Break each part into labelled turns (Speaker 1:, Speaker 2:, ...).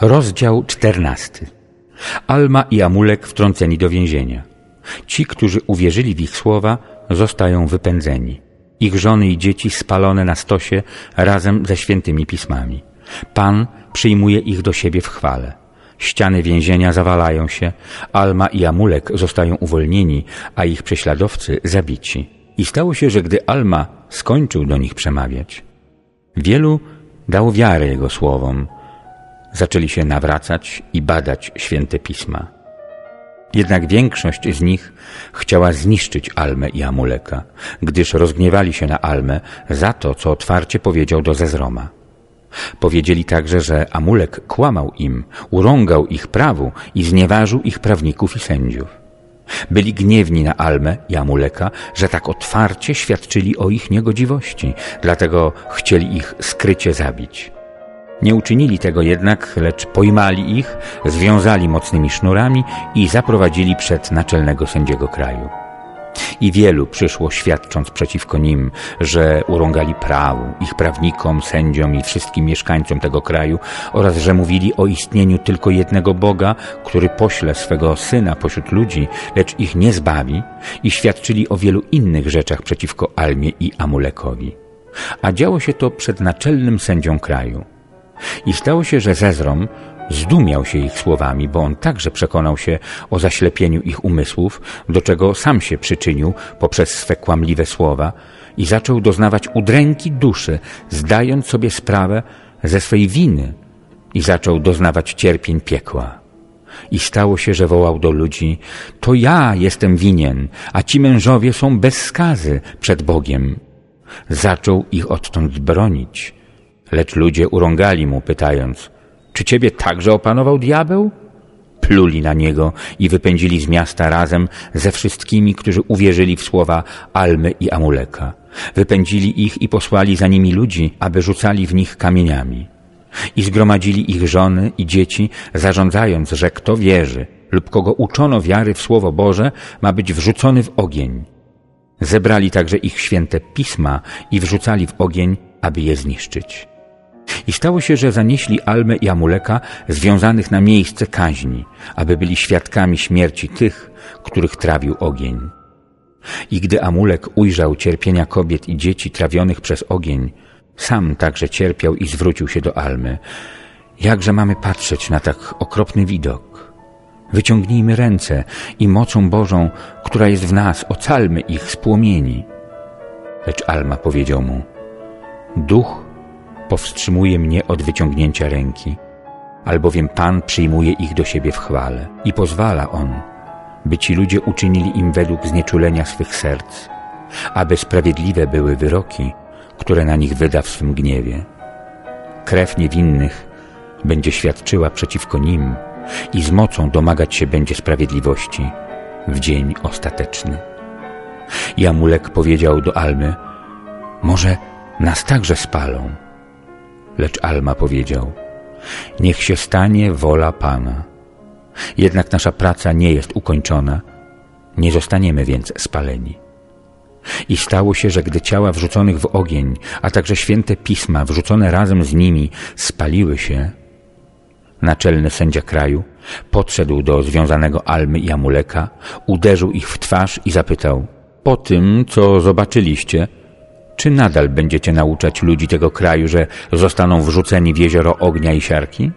Speaker 1: Rozdział czternasty. Alma i Amulek wtrąceni do więzienia. Ci, którzy uwierzyli w ich słowa, zostają wypędzeni. Ich żony i dzieci spalone na stosie razem ze świętymi pismami. Pan przyjmuje ich do siebie w chwale. Ściany więzienia zawalają się, Alma i Amulek zostają uwolnieni, a ich prześladowcy zabici. I stało się, że gdy Alma skończył do nich przemawiać, wielu dało wiarę jego słowom, zaczęli się nawracać i badać święte pisma. Jednak większość z nich chciała zniszczyć Almę i Amuleka, gdyż rozgniewali się na Almę za to, co otwarcie powiedział do Zezroma. Powiedzieli także, że Amulek kłamał im, urągał ich prawu i znieważył ich prawników i sędziów. Byli gniewni na Almę i Amuleka, że tak otwarcie świadczyli o ich niegodziwości, dlatego chcieli ich skrycie zabić. Nie uczynili tego jednak, lecz pojmali ich, związali mocnymi sznurami i zaprowadzili przed naczelnego sędziego kraju. I wielu przyszło świadcząc przeciwko nim, że urągali prawu, ich prawnikom, sędziom i wszystkim mieszkańcom tego kraju oraz że mówili o istnieniu tylko jednego Boga, który pośle swego Syna pośród ludzi, lecz ich nie zbawi i świadczyli o wielu innych rzeczach przeciwko Almie i Amulekowi. A działo się to przed naczelnym sędzią kraju. I stało się, że Zezrom zdumiał się ich słowami, bo on także przekonał się o zaślepieniu ich umysłów, do czego sam się przyczynił poprzez swe kłamliwe słowa i zaczął doznawać udręki duszy, zdając sobie sprawę ze swej winy i zaczął doznawać cierpień piekła. I stało się, że wołał do ludzi, to ja jestem winien, a ci mężowie są bez skazy przed Bogiem. Zaczął ich odtąd bronić, Lecz ludzie urągali mu, pytając, czy ciebie także opanował diabeł? Pluli na niego i wypędzili z miasta razem ze wszystkimi, którzy uwierzyli w słowa Almy i Amuleka. Wypędzili ich i posłali za nimi ludzi, aby rzucali w nich kamieniami. I zgromadzili ich żony i dzieci, zarządzając, że kto wierzy lub kogo uczono wiary w Słowo Boże, ma być wrzucony w ogień. Zebrali także ich święte pisma i wrzucali w ogień, aby je zniszczyć. I stało się, że zanieśli Almę i Amuleka związanych na miejsce kaźni, aby byli świadkami śmierci tych, których trawił ogień. I gdy Amulek ujrzał cierpienia kobiet i dzieci trawionych przez ogień, sam także cierpiał i zwrócił się do Almy. Jakże mamy patrzeć na tak okropny widok? Wyciągnijmy ręce i mocą Bożą, która jest w nas, ocalmy ich z płomieni. Lecz Alma powiedział mu, Duch powstrzymuje mnie od wyciągnięcia ręki, albowiem Pan przyjmuje ich do siebie w chwale i pozwala On, by ci ludzie uczynili im według znieczulenia swych serc, aby sprawiedliwe były wyroki, które na nich wyda w swym gniewie. Krew niewinnych będzie świadczyła przeciwko nim i z mocą domagać się będzie sprawiedliwości w dzień ostateczny. Jamulek powiedział do Almy, może nas także spalą, Lecz Alma powiedział, niech się stanie wola Pana. Jednak nasza praca nie jest ukończona, nie zostaniemy więc spaleni. I stało się, że gdy ciała wrzuconych w ogień, a także święte pisma wrzucone razem z nimi spaliły się, naczelny sędzia kraju podszedł do związanego Almy i Amuleka, uderzył ich w twarz i zapytał, po tym, co zobaczyliście, czy nadal będziecie nauczać ludzi tego kraju, że zostaną wrzuceni w jezioro ognia i siarki?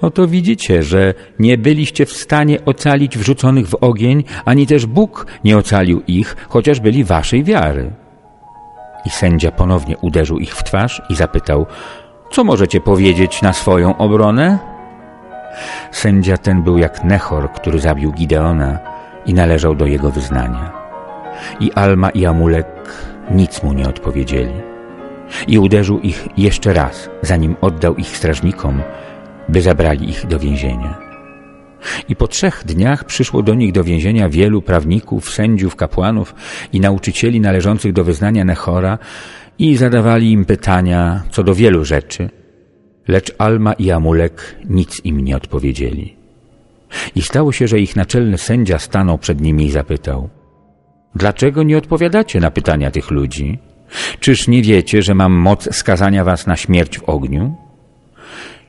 Speaker 1: Oto widzicie, że nie byliście w stanie ocalić wrzuconych w ogień, ani też Bóg nie ocalił ich, chociaż byli waszej wiary. I sędzia ponownie uderzył ich w twarz i zapytał, co możecie powiedzieć na swoją obronę? Sędzia ten był jak Nechor, który zabił Gideona i należał do jego wyznania. I Alma i Amulek nic mu nie odpowiedzieli. I uderzył ich jeszcze raz, zanim oddał ich strażnikom, by zabrali ich do więzienia. I po trzech dniach przyszło do nich do więzienia wielu prawników, sędziów, kapłanów i nauczycieli należących do wyznania Nechora i zadawali im pytania co do wielu rzeczy, lecz Alma i Amulek nic im nie odpowiedzieli. I stało się, że ich naczelny sędzia stanął przed nimi i zapytał – Dlaczego nie odpowiadacie na pytania tych ludzi? Czyż nie wiecie, że mam moc skazania was na śmierć w ogniu?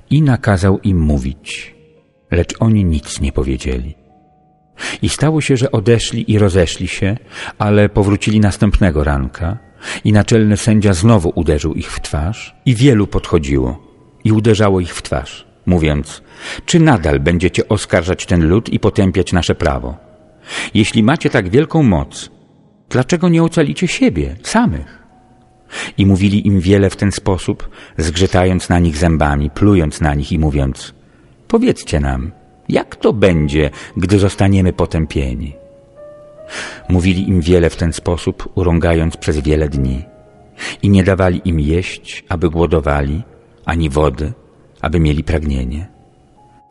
Speaker 1: i nakazał im mówić, lecz oni nic nie powiedzieli. I stało się, że odeszli i rozeszli się, ale powrócili następnego ranka i naczelny sędzia znowu uderzył ich w twarz i wielu podchodziło i uderzało ich w twarz, mówiąc, czy nadal będziecie oskarżać ten lud i potępiać nasze prawo? Jeśli macie tak wielką moc, dlaczego nie ocalicie siebie, samych? I mówili im wiele w ten sposób, zgrzytając na nich zębami, plując na nich i mówiąc, powiedzcie nam, jak to będzie, gdy zostaniemy potępieni? Mówili im wiele w ten sposób, urągając przez wiele dni. I nie dawali im jeść, aby głodowali, ani wody, aby mieli pragnienie.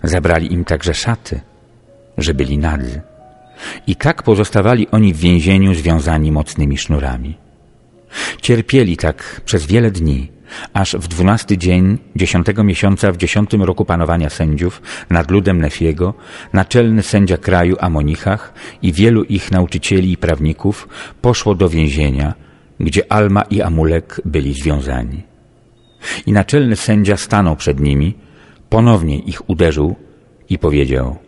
Speaker 1: Zabrali im także szaty, że byli nadzy. I tak pozostawali oni w więzieniu związani mocnymi sznurami. Cierpieli tak przez wiele dni, aż w dwunasty dzień dziesiątego miesiąca w dziesiątym roku panowania sędziów nad ludem Nefiego naczelny sędzia kraju Amonichach i wielu ich nauczycieli i prawników poszło do więzienia, gdzie Alma i Amulek byli związani. I naczelny sędzia stanął przed nimi, ponownie ich uderzył i powiedział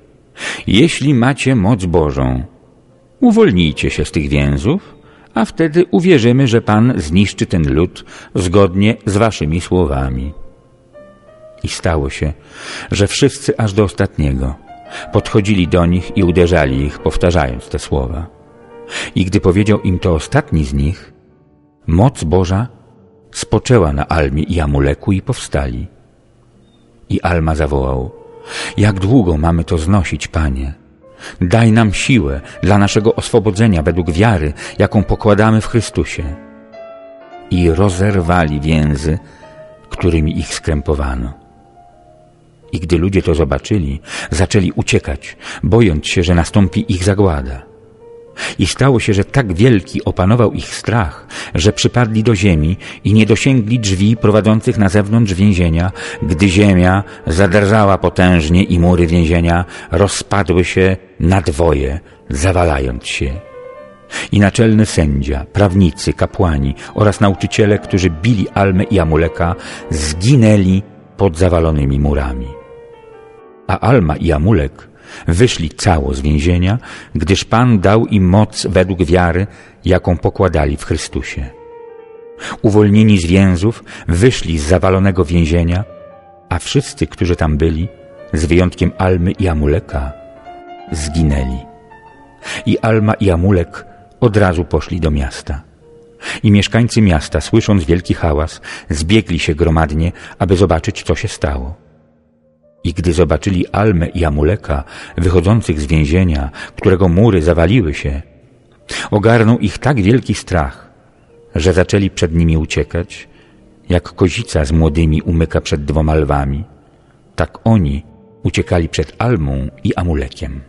Speaker 1: Jeśli macie moc Bożą, uwolnijcie się z tych więzów a wtedy uwierzymy, że Pan zniszczy ten lud zgodnie z waszymi słowami. I stało się, że wszyscy aż do ostatniego podchodzili do nich i uderzali ich, powtarzając te słowa. I gdy powiedział im to ostatni z nich, moc Boża spoczęła na Almie i Amuleku i powstali. I Alma zawołał, jak długo mamy to znosić, Panie? Daj nam siłę dla naszego oswobodzenia według wiary, jaką pokładamy w Chrystusie. I rozerwali więzy, którymi ich skrępowano. I gdy ludzie to zobaczyli, zaczęli uciekać, bojąc się, że nastąpi ich zagłada. I stało się, że tak wielki opanował ich strach, że przypadli do ziemi i nie dosięgli drzwi prowadzących na zewnątrz więzienia, gdy ziemia zadrżała potężnie i mury więzienia rozpadły się na dwoje, zawalając się. I naczelny sędzia, prawnicy, kapłani oraz nauczyciele, którzy bili Almę i Amuleka, zginęli pod zawalonymi murami. A Alma i Amulek Wyszli cało z więzienia, gdyż Pan dał im moc według wiary, jaką pokładali w Chrystusie. Uwolnieni z więzów, wyszli z zawalonego więzienia, a wszyscy, którzy tam byli, z wyjątkiem Almy i Amuleka, zginęli. I Alma i Amulek od razu poszli do miasta. I mieszkańcy miasta, słysząc wielki hałas, zbiegli się gromadnie, aby zobaczyć, co się stało. I gdy zobaczyli Almę i Amuleka wychodzących z więzienia, którego mury zawaliły się, ogarnął ich tak wielki strach, że zaczęli przed nimi uciekać, jak kozica z młodymi umyka przed dwoma lwami. Tak oni uciekali przed Almą i Amulekiem.